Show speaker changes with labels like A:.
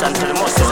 A: santo hermoso.